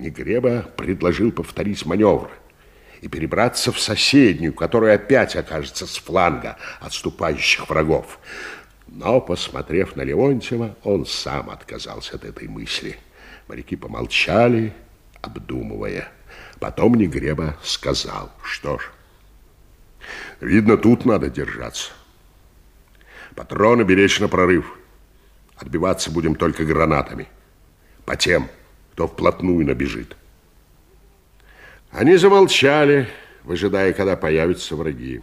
Негреба предложил повторить маневр и перебраться в соседнюю, которая опять окажется с фланга отступающих врагов. Но, посмотрев на Леонтьева, он сам отказался от этой мысли. Моряки помолчали, обдумывая. Потом Негреба сказал, что ж, видно, тут надо держаться. Патроны беречь на прорыв. Отбиваться будем только гранатами. По тем, кто вплотную набежит. Они замолчали, выжидая, когда появятся враги.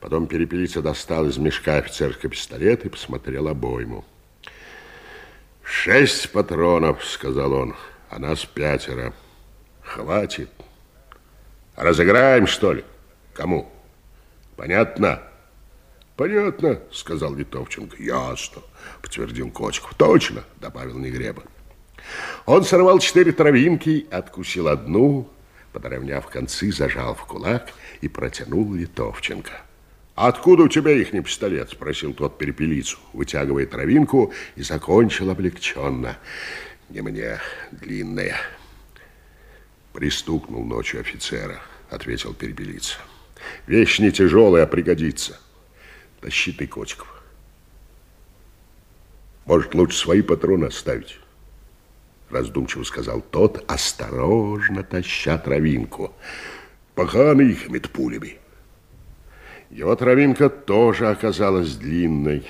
Потом перепелица достал из мешка офицерский пистолет и посмотрел обойму. «Шесть патронов», — сказал он, — «а нас пятеро. Хватит. Разыграем, что ли? Кому? Понятно?» «Понятно», — сказал Витовченко. «Ясно», — подтвердил Кочков. «Точно», — добавил Негреба. Он сорвал четыре травинки, откусил одну, подровняв концы, зажал в кулак и протянул Литовченко. «Откуда у тебя ихний пистолет?» – спросил тот перепелицу, вытягивая травинку и закончил облегченно. «Не мне, длинная». «Пристукнул ночью офицера», – ответил перепелица. «Вещь не тяжелая, а пригодится. Тащи ты, Котиков. Может, лучше свои патроны оставить?» Раздумчиво сказал тот, осторожно таща травинку. Паханы их пулями. Его травинка тоже оказалась длинной.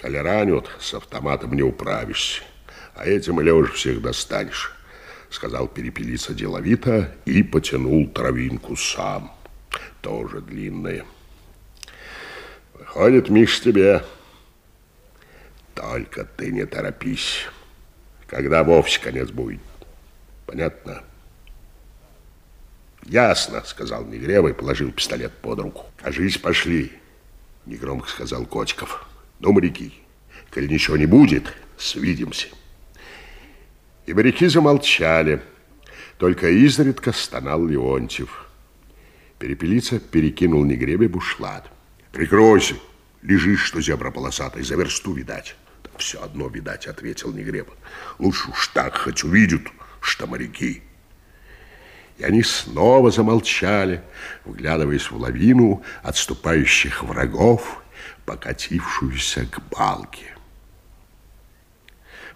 Коли ранят, с автоматом не управишься, а этим или всех достанешь, сказал перепелица деловито и потянул травинку сам. Тоже длинная. Выходит, Миш, тебе. Только ты не торопись, когда вовсе конец будет. Понятно? Ясно, сказал Негревый, положил пистолет под руку. Кажись, пошли, негромко сказал Котиков. Ну, моряки, коли ничего не будет, свидимся. И моряки замолчали. Только изредка стонал Леонтьев. Перепелица перекинул Негребе бушлат. Прикройся, лежишь, что зебра полосатый, за версту видать. Все одно, видать, ответил Негреба. Лучше уж так хоть увидят, что моряки. И они снова замолчали, вглядываясь в лавину отступающих врагов, покатившуюся к балке.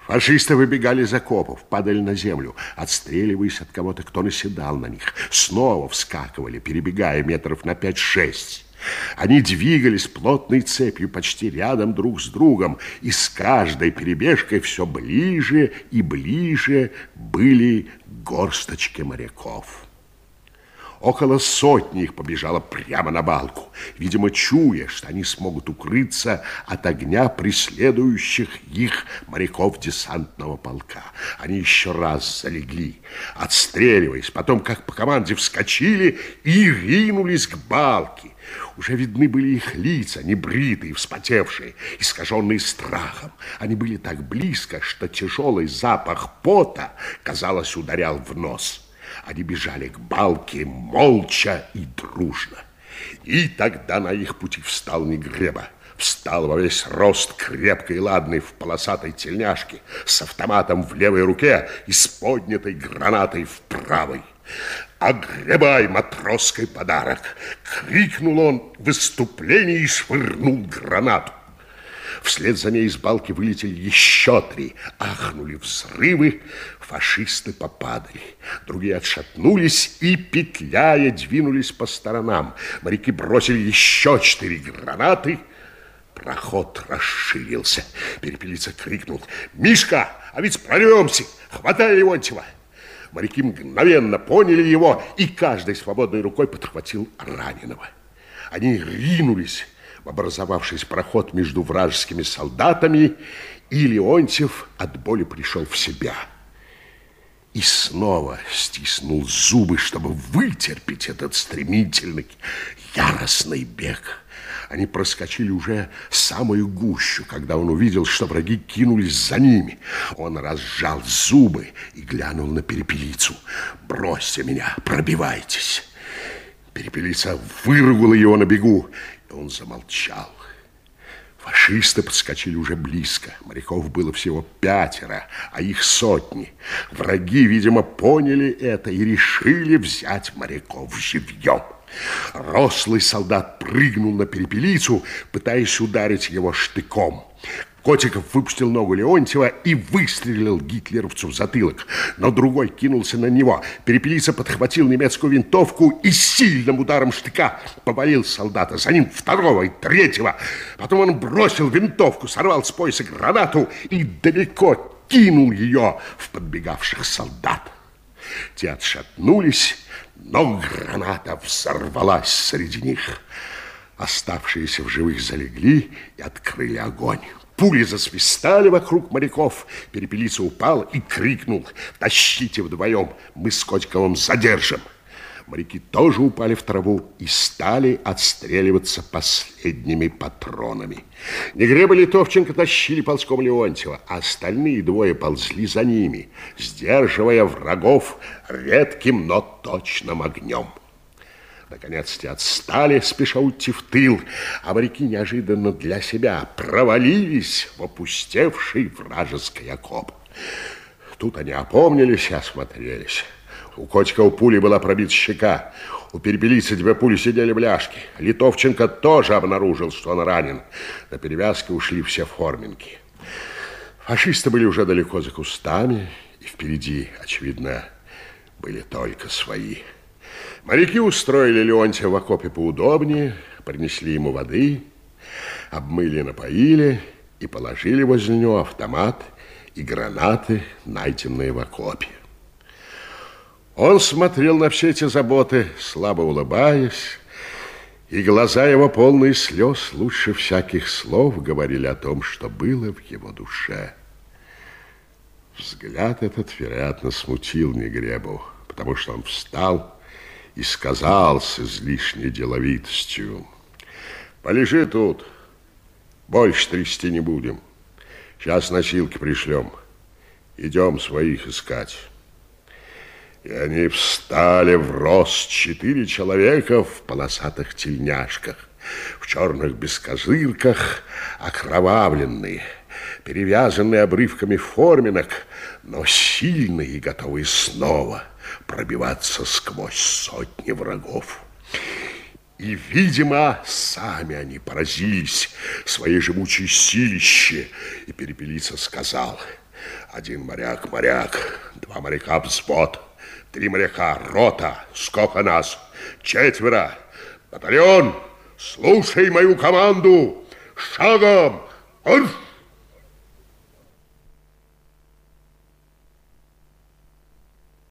Фашисты выбегали из окопов, падали на землю, отстреливаясь от кого-то, кто наседал на них. Снова вскакивали, перебегая метров на пять-шесть. Они двигались плотной цепью почти рядом друг с другом, и с каждой перебежкой все ближе и ближе были горсточки моряков. Около сотни их побежало прямо на балку, видимо, чуя, что они смогут укрыться от огня преследующих их моряков десантного полка. Они еще раз залегли, отстреливаясь, потом, как по команде, вскочили и ринулись к балке. Уже видны были их лица, небритые, вспотевшие, искаженные страхом. Они были так близко, что тяжелый запах пота, казалось, ударял в нос. Они бежали к балке молча и дружно. И тогда на их пути встал Негреба. Встал во весь рост крепкой и ладный в полосатой тельняшке, с автоматом в левой руке и с поднятой гранатой в правой. «Огребай матросский подарок!» Крикнул он в выступлении и швырнул гранату. Вслед за ней из балки вылетели еще три. Ахнули взрывы, фашисты попадали. Другие отшатнулись и, петляя, двинулись по сторонам. Моряки бросили еще четыре гранаты. Проход расширился. Перепелица крикнул. «Мишка, а ведь прорвемся! Хватай Леонтьева!» Моряки мгновенно поняли его, и каждой свободной рукой подхватил раненого. Они ринулись в образовавшийся проход между вражескими солдатами, и Леонтьев от боли пришел в себя. И снова стиснул зубы, чтобы вытерпеть этот стремительный, яростный бег. Они проскочили уже самую гущу, когда он увидел, что враги кинулись за ними. Он разжал зубы и глянул на перепелицу. «Бросьте меня, пробивайтесь!» Перепелица вырвала его на бегу, он замолчал. Фашисты подскочили уже близко. Моряков было всего пятеро, а их сотни. Враги, видимо, поняли это и решили взять моряков живьем. Рослый солдат прыгнул на перепелицу, пытаясь ударить его штыком. Котиков выпустил ногу Леонтьева и выстрелил гитлеровцу в затылок. Но другой кинулся на него. Перепелица подхватил немецкую винтовку и сильным ударом штыка повалил солдата. За ним второго и третьего. Потом он бросил винтовку, сорвал с пояса гранату и далеко кинул ее в подбегавших солдат. Те отшатнулись, но граната взорвалась среди них. Оставшиеся в живых залегли и открыли огонь. Пули засвистали вокруг моряков. Перепелица упала и крикнул. «Тащите вдвоем, мы с Котиковым задержим!» Моряки тоже упали в траву и стали отстреливаться последними патронами. Негреба Литовченко тащили ползком Леонтьева, а остальные двое ползли за ними, сдерживая врагов редким, но точным огнем. Наконец-то отстали, спеша уйти в тыл, а моряки неожиданно для себя провалились в опустевший вражеский окоп. Тут они опомнились и осмотрелись. У котика у пули была пробита щека. У перебелицы две пули сидели в ляжке. Литовченко тоже обнаружил, что он ранен. На перевязке ушли все форминки. Фашисты были уже далеко за кустами, и впереди, очевидно, были только свои. Моряки устроили Леонтия в окопе поудобнее, принесли ему воды, обмыли, напоили и положили возле него автомат и гранаты, найденные в окопе. Он смотрел на все эти заботы, слабо улыбаясь, и глаза его, полные слез, лучше всяких слов говорили о том, что было в его душе. Взгляд этот, вероятно, смутил Негребу, потому что он встал и сказал с излишней деловитостью, «Полежи тут, больше трясти не будем. Сейчас носилки пришлем. Идем своих искать». И они встали в рост четыре человека в полосатых тельняшках, в черных бескозырках, окровавленные, перевязанные обрывками форминок, но сильные и готовые снова пробиваться сквозь сотни врагов. И, видимо, сами они поразились своей живучей силище. И перепелица сказал, один моряк, моряк, два моряка взвод, три моряка, рота, сколько нас? Четверо. Батальон, слушай мою команду, шагом, марш!